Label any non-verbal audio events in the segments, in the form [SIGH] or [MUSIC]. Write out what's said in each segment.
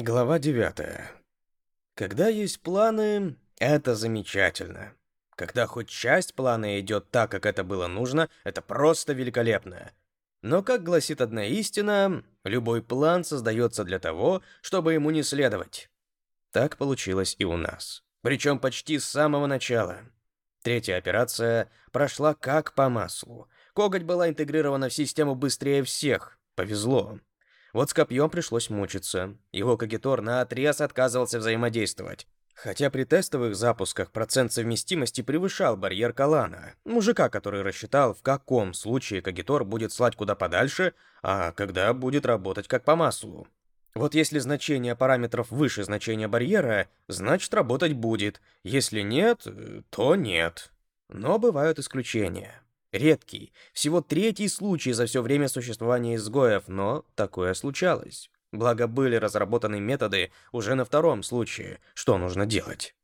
Глава 9. Когда есть планы, это замечательно. Когда хоть часть плана идет так, как это было нужно, это просто великолепно. Но, как гласит одна истина, любой план создается для того, чтобы ему не следовать. Так получилось и у нас. Причем почти с самого начала. Третья операция прошла как по маслу. Коготь была интегрирована в систему быстрее всех. Повезло. Вот с копьем пришлось мучиться. Его кагитор наотрез отказывался взаимодействовать. Хотя при тестовых запусках процент совместимости превышал барьер Калана, мужика, который рассчитал, в каком случае кагитор будет слать куда подальше, а когда будет работать как по маслу. Вот если значение параметров выше значения барьера, значит работать будет. Если нет, то нет. Но бывают исключения. Редкий, всего третий случай за все время существования изгоев, но такое случалось. Благо были разработаны методы уже на втором случае, что нужно делать.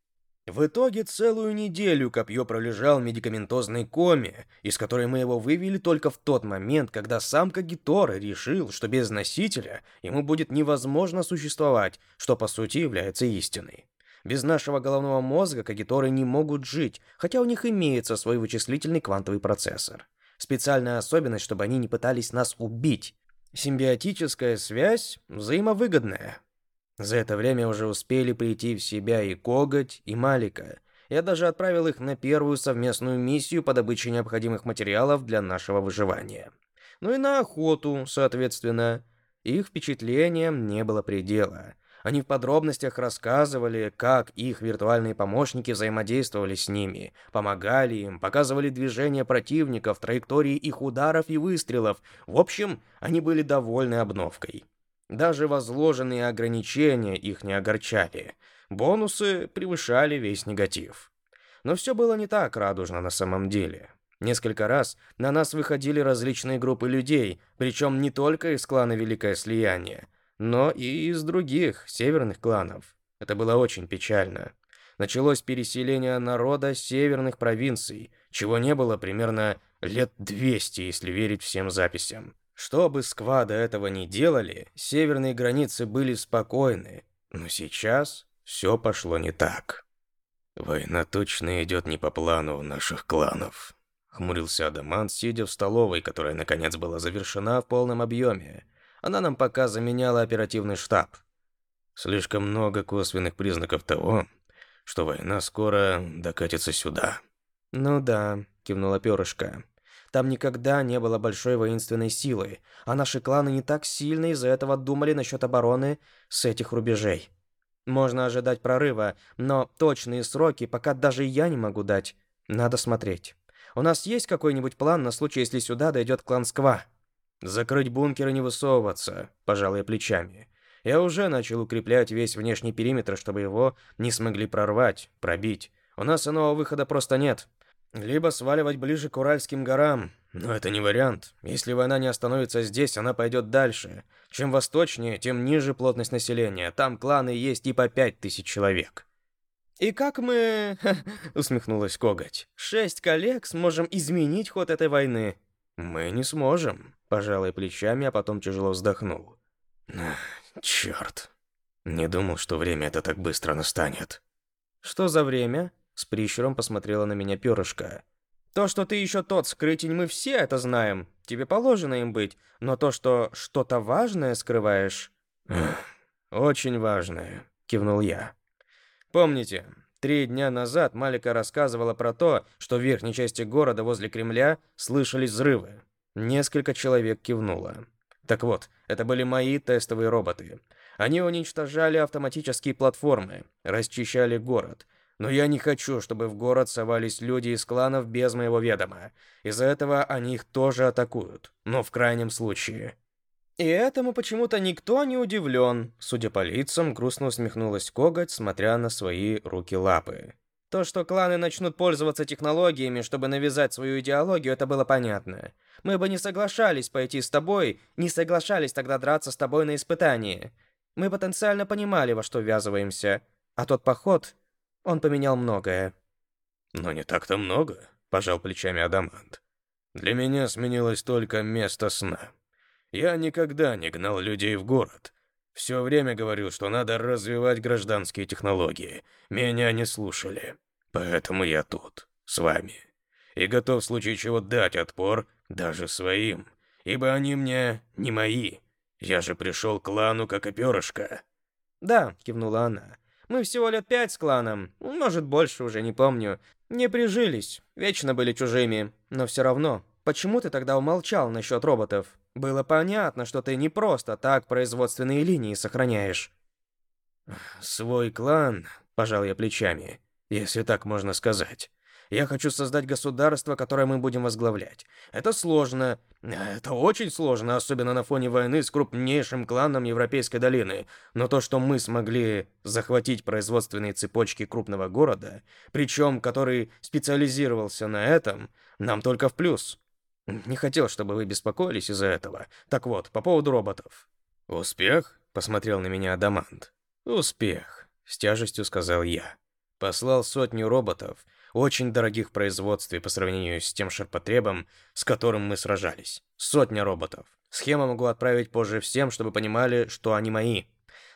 В итоге целую неделю копье пролежал в медикаментозной коме, из которой мы его вывели только в тот момент, когда сам Кагитор решил, что без носителя ему будет невозможно существовать, что по сути является истиной. Без нашего головного мозга кагиторы не могут жить, хотя у них имеется свой вычислительный квантовый процессор. Специальная особенность, чтобы они не пытались нас убить. Симбиотическая связь взаимовыгодная. За это время уже успели прийти в себя и Коготь, и Малика. Я даже отправил их на первую совместную миссию по добыче необходимых материалов для нашего выживания. Ну и на охоту, соответственно. Их впечатлениям не было предела. Они в подробностях рассказывали, как их виртуальные помощники взаимодействовали с ними, помогали им, показывали движения противников, траектории их ударов и выстрелов. В общем, они были довольны обновкой. Даже возложенные ограничения их не огорчали. Бонусы превышали весь негатив. Но все было не так радужно на самом деле. Несколько раз на нас выходили различные группы людей, причем не только из клана Великое Слияние, но и из других северных кланов. Это было очень печально. Началось переселение народа северных провинций, чего не было примерно лет 200, если верить всем записям. Что бы сквада этого не делали, северные границы были спокойны, но сейчас все пошло не так. «Война точно идет не по плану наших кланов», — хмурился Адамант, сидя в столовой, которая, наконец, была завершена в полном объеме. Она нам пока заменяла оперативный штаб. Слишком много косвенных признаков того, что война скоро докатится сюда. «Ну да», — кивнула перышко. «Там никогда не было большой воинственной силы, а наши кланы не так сильно из-за этого думали насчет обороны с этих рубежей. Можно ожидать прорыва, но точные сроки пока даже я не могу дать. Надо смотреть. У нас есть какой-нибудь план на случай, если сюда дойдет клан Сква?» Закрыть бункер и не высовываться, пожалуй, плечами. Я уже начал укреплять весь внешний периметр, чтобы его не смогли прорвать, пробить. У нас иного выхода просто нет. Либо сваливать ближе к Уральским горам, но это не вариант. Если война не остановится здесь, она пойдет дальше. Чем восточнее, тем ниже плотность населения. Там кланы есть и по пять тысяч человек. «И как мы...» [LAUGHS] — усмехнулась Коготь. «Шесть коллег сможем изменить ход этой войны?» «Мы не сможем», — пожалуй плечами, а потом тяжело вздохнул. «Черт. Не думал, что время это так быстро настанет». «Что за время?» — с прищуром посмотрела на меня перышко. «То, что ты еще тот скрытень, мы все это знаем. Тебе положено им быть. Но то, что что-то важное скрываешь...» «Очень важное», — кивнул я. «Помните, Три дня назад Малика рассказывала про то, что в верхней части города возле Кремля слышались взрывы. Несколько человек кивнуло. Так вот, это были мои тестовые роботы. Они уничтожали автоматические платформы, расчищали город. Но я не хочу, чтобы в город совались люди из кланов без моего ведома. Из-за этого они их тоже атакуют. Но в крайнем случае. И этому почему-то никто не удивлен. Судя по лицам, грустно усмехнулась коготь, смотря на свои руки-лапы. То, что кланы начнут пользоваться технологиями, чтобы навязать свою идеологию, это было понятно. Мы бы не соглашались пойти с тобой, не соглашались тогда драться с тобой на испытании. Мы потенциально понимали, во что ввязываемся. А тот поход, он поменял многое. Но не так-то много, пожал плечами Адамант. Для меня сменилось только место сна. Я никогда не гнал людей в город. Все время говорил, что надо развивать гражданские технологии. Меня не слушали. Поэтому я тут, с вами. И готов в случае чего дать отпор даже своим. Ибо они мне не мои. Я же пришел к клану как оперышко. «Да», — кивнула она. «Мы всего лет пять с кланом. Может, больше уже, не помню. Не прижились. Вечно были чужими. Но все равно. Почему ты тогда умолчал насчет роботов? Было понятно, что ты не просто так производственные линии сохраняешь». «Свой клан», — пожал я плечами, если так можно сказать. Я хочу создать государство, которое мы будем возглавлять. Это сложно. Это очень сложно, особенно на фоне войны с крупнейшим кланом Европейской долины. Но то, что мы смогли захватить производственные цепочки крупного города, причем который специализировался на этом, нам только в плюс. Не хотел, чтобы вы беспокоились из-за этого. Так вот, по поводу роботов. «Успех?» — посмотрел на меня Адамант. «Успех», — с тяжестью сказал я. Послал сотню роботов, очень дорогих в по сравнению с тем ширпотребом, с которым мы сражались. Сотня роботов. Схему могу отправить позже всем, чтобы понимали, что они мои.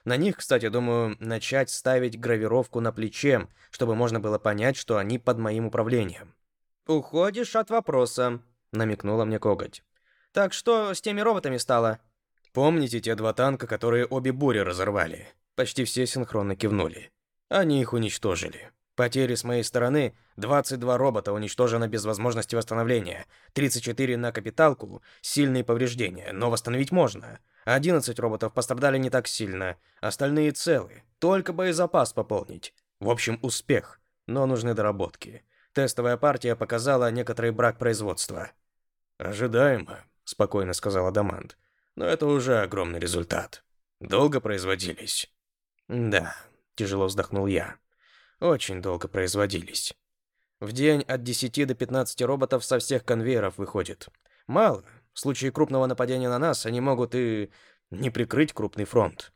На них, кстати, думаю, начать ставить гравировку на плече, чтобы можно было понять, что они под моим управлением. «Уходишь от вопроса», — намекнула мне коготь. «Так что с теми роботами стало?» «Помните те два танка, которые обе бури разорвали?» Почти все синхронно кивнули. Они их уничтожили. Потери с моей стороны 22 робота уничтожено без возможности восстановления, 34 на капиталку, сильные повреждения, но восстановить можно. 11 роботов пострадали не так сильно, остальные целы, только боезапас пополнить. В общем, успех, но нужны доработки. Тестовая партия показала некоторый брак производства. «Ожидаемо», — спокойно сказал Адамант. «Но это уже огромный результат. Долго производились?» «Да», — тяжело вздохнул я очень долго производились. В день от 10 до 15 роботов со всех конвейеров выходит. Мало. В случае крупного нападения на нас они могут и не прикрыть крупный фронт.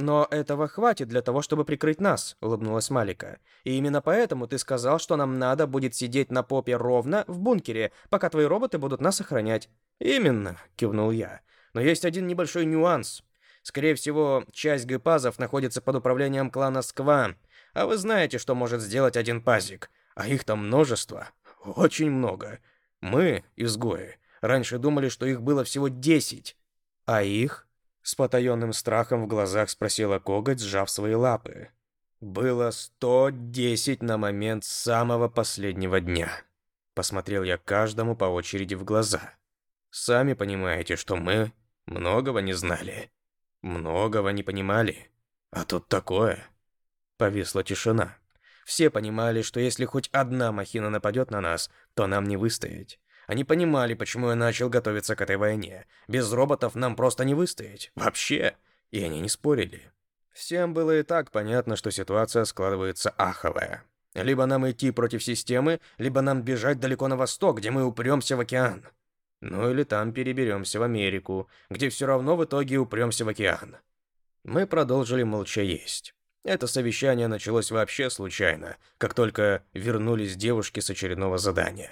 «Но этого хватит для того, чтобы прикрыть нас», — улыбнулась Малика. «И именно поэтому ты сказал, что нам надо будет сидеть на попе ровно в бункере, пока твои роботы будут нас охранять». «Именно», — кивнул я. «Но есть один небольшой нюанс. Скорее всего, часть гепазов находится под управлением клана Сква, а вы знаете, что может сделать один пазик, а их там множество, очень много. Мы, изгои, раньше думали, что их было всего десять. А их? С потаенным страхом в глазах спросила коготь, сжав свои лапы. Было сто десять на момент самого последнего дня. Посмотрел я каждому по очереди в глаза. Сами понимаете, что мы многого не знали. Многого не понимали. А тут такое. Повисла тишина. Все понимали, что если хоть одна махина нападет на нас, то нам не выстоять. Они понимали, почему я начал готовиться к этой войне. Без роботов нам просто не выстоять. Вообще. И они не спорили. Всем было и так понятно, что ситуация складывается аховая. Либо нам идти против системы, либо нам бежать далеко на восток, где мы упремся в океан. Ну или там переберемся в Америку, где все равно в итоге упремся в океан. Мы продолжили молча есть. Это совещание началось вообще случайно, как только вернулись девушки с очередного задания.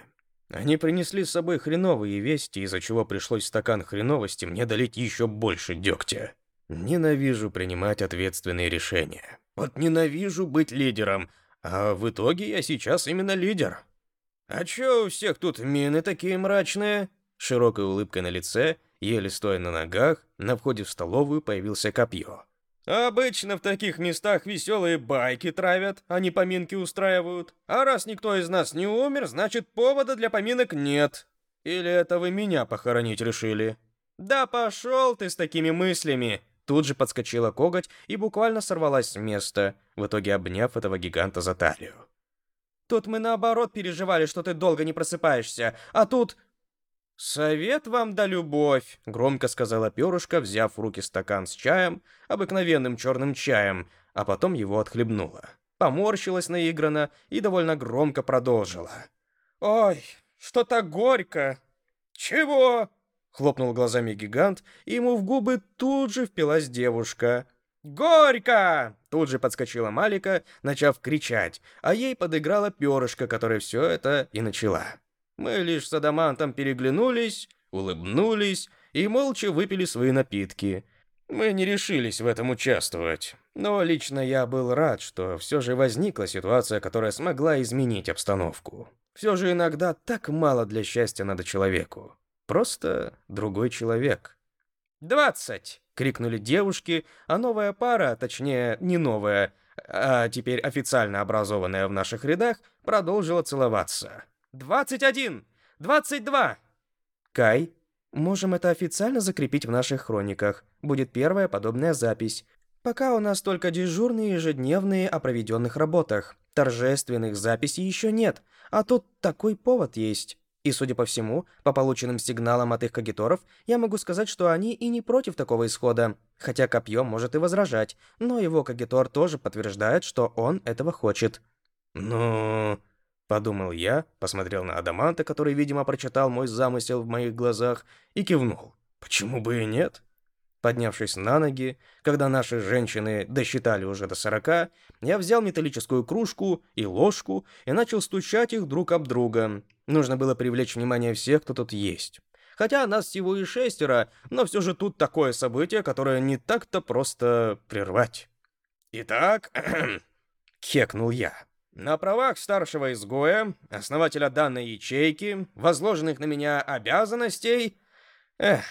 Они принесли с собой хреновые вести, из-за чего пришлось стакан хреновости мне долить еще больше дегтя. Ненавижу принимать ответственные решения. Вот ненавижу быть лидером, а в итоге я сейчас именно лидер. А чё у всех тут мины такие мрачные? Широкой улыбкой на лице, еле стоя на ногах, на входе в столовую появился копье. Обычно в таких местах веселые байки травят, а не поминки устраивают. А раз никто из нас не умер, значит повода для поминок нет. Или это вы меня похоронить решили? Да пошел ты с такими мыслями. Тут же подскочила коготь и буквально сорвалась с места, в итоге обняв этого гиганта за талию. Тут мы наоборот переживали, что ты долго не просыпаешься, а тут «Совет вам да любовь», — громко сказала перышко, взяв в руки стакан с чаем, обыкновенным черным чаем, а потом его отхлебнула. Поморщилась наигранно и довольно громко продолжила. «Ой, что-то горько!» «Чего?» — хлопнул глазами гигант, и ему в губы тут же впилась девушка. «Горько!» — тут же подскочила Малика, начав кричать, а ей подыграла перышко, которая все это и начала. Мы лишь с Адамантом переглянулись, улыбнулись и молча выпили свои напитки. Мы не решились в этом участвовать. Но лично я был рад, что все же возникла ситуация, которая смогла изменить обстановку. Все же иногда так мало для счастья надо человеку. Просто другой человек. «Двадцать!» — крикнули девушки, а новая пара, точнее, не новая, а теперь официально образованная в наших рядах, продолжила целоваться. «Двадцать один! Двадцать два!» «Кай, можем это официально закрепить в наших хрониках. Будет первая подобная запись. Пока у нас только дежурные ежедневные о проведенных работах. Торжественных записей еще нет, а тут такой повод есть. И, судя по всему, по полученным сигналам от их кагиторов, я могу сказать, что они и не против такого исхода. Хотя копье может и возражать, но его кагитор тоже подтверждает, что он этого хочет. «Ну...» — подумал я, посмотрел на Адаманта, который, видимо, прочитал мой замысел в моих глазах, и кивнул. «Почему бы и нет?» Поднявшись на ноги, когда наши женщины досчитали уже до сорока, я взял металлическую кружку и ложку и начал стучать их друг об друга. Нужно было привлечь внимание всех, кто тут есть. Хотя нас всего и шестеро, но все же тут такое событие, которое не так-то просто прервать. «Итак», [CLEARS THROAT] — хекнул я, — «на правах старшего изгоя, основателя данной ячейки, возложенных на меня обязанностей...» Эх,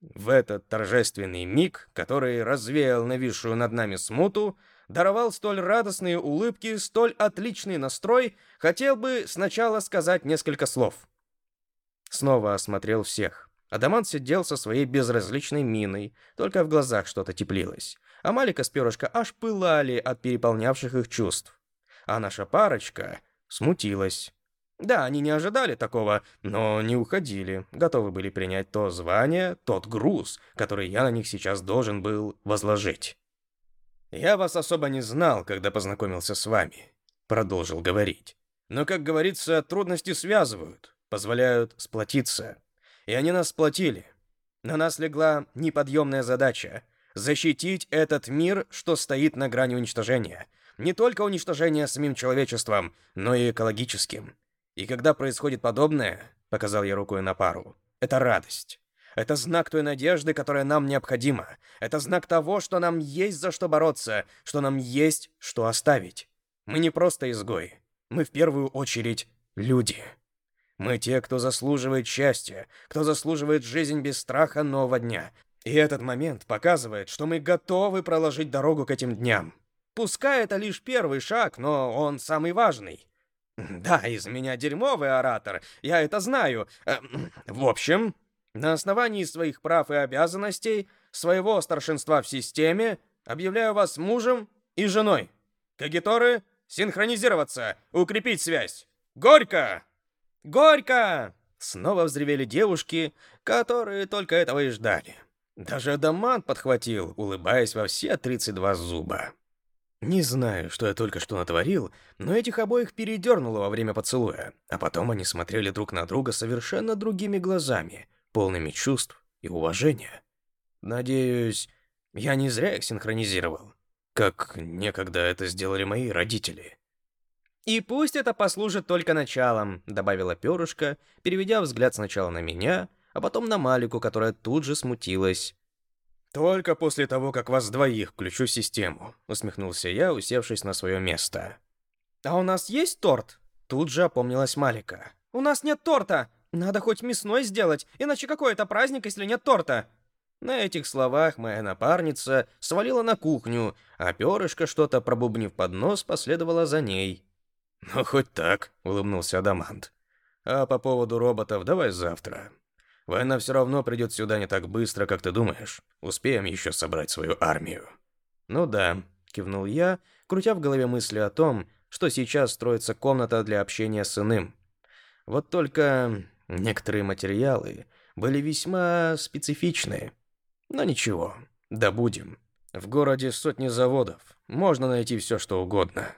в этот торжественный миг, который развеял нависшую над нами смуту, даровал столь радостные улыбки, столь отличный настрой, хотел бы сначала сказать несколько слов. Снова осмотрел всех. Адамант сидел со своей безразличной миной, только в глазах что-то теплилось. А Малика с перышка аж пылали от переполнявших их чувств. А наша парочка смутилась. Да, они не ожидали такого, но не уходили, готовы были принять то звание, тот груз, который я на них сейчас должен был возложить. «Я вас особо не знал, когда познакомился с вами», — продолжил говорить. «Но, как говорится, трудности связывают, позволяют сплотиться. И они нас сплотили. На нас легла неподъемная задача — защитить этот мир, что стоит на грани уничтожения. Не только уничтожения самим человечеством, но и экологическим. И когда происходит подобное, показал я рукой на пару, это радость. Это знак той надежды, которая нам необходима. Это знак того, что нам есть за что бороться, что нам есть что оставить. Мы не просто изгои. Мы в первую очередь люди. Мы те, кто заслуживает счастья, кто заслуживает жизнь без страха нового дня. И этот момент показывает, что мы готовы проложить дорогу к этим дням. Пускай это лишь первый шаг, но он самый важный. [LAUGHS] Да, из меня дерьмовый оратор, я это знаю. Эм, в общем, на основании своих прав и обязанностей, своего старшинства в системе, объявляю вас мужем и женой. Кагиторы, синхронизироваться, укрепить связь. Горько! Горько! Снова взревели девушки, которые только этого и ждали. Даже Адамант подхватил, улыбаясь во все 32 зуба. Не знаю, что я только что натворил, но этих обоих передернуло во время поцелуя, а потом они смотрели друг на друга совершенно другими глазами, полными чувств и уважения. Надеюсь, я не зря их синхронизировал, как некогда это сделали мои родители. «И пусть это послужит только началом», — добавила перышко, переведя взгляд сначала на меня, а потом на Малику, которая тут же смутилась. «Только после того, как вас двоих включу в систему», — усмехнулся я, усевшись на свое место. «А у нас есть торт?» Тут же опомнилась Малика. «У нас нет торта! Надо хоть мясной сделать, иначе какой это праздник, если нет торта?» На этих словах моя напарница свалила на кухню, а перышко, что-то пробубнив под нос, последовала за ней. «Ну, хоть так», — улыбнулся Адамант. «А по поводу роботов давай завтра. Война все равно придет сюда не так быстро, как ты думаешь. Успеем еще собрать свою армию». «Ну да», — кивнул я, крутя в голове мысли о том, что сейчас строится комната для общения с иным. Вот только некоторые материалы были весьма специфичные. Но ничего, добудем. В городе сотни заводов, можно найти все, что угодно.